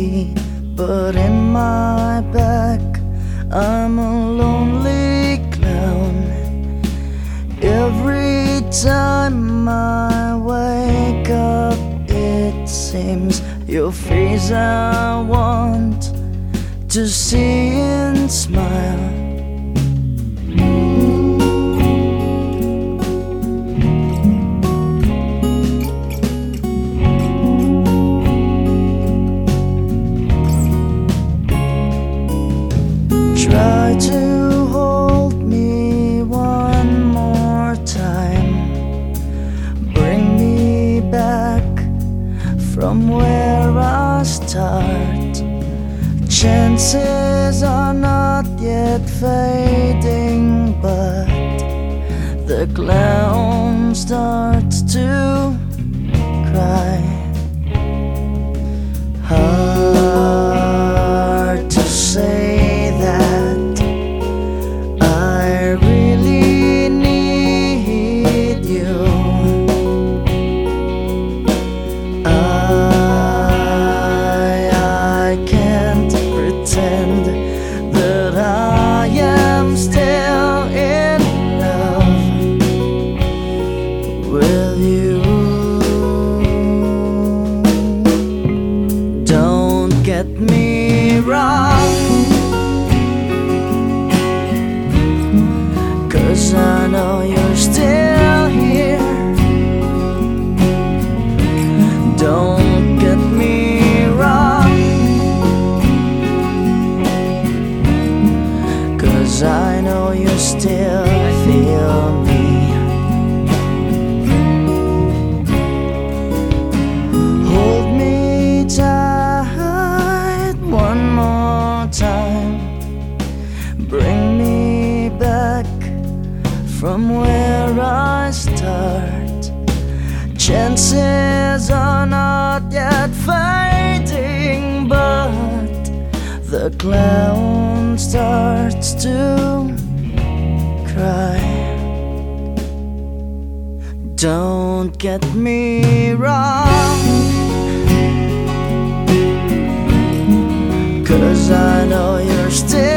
happy, but in my back I'm a lonely clown. Every time I wake up, it seems your face I want to see and smile. Chances are not yet fading, but the clown starts to wrong. Cause I know you're still here. Don't get me wrong. Cause I know you still feel me. from where I start. Chances are not yet fading, but the clown starts to cry. Don't get me wrong, cause I know you're still.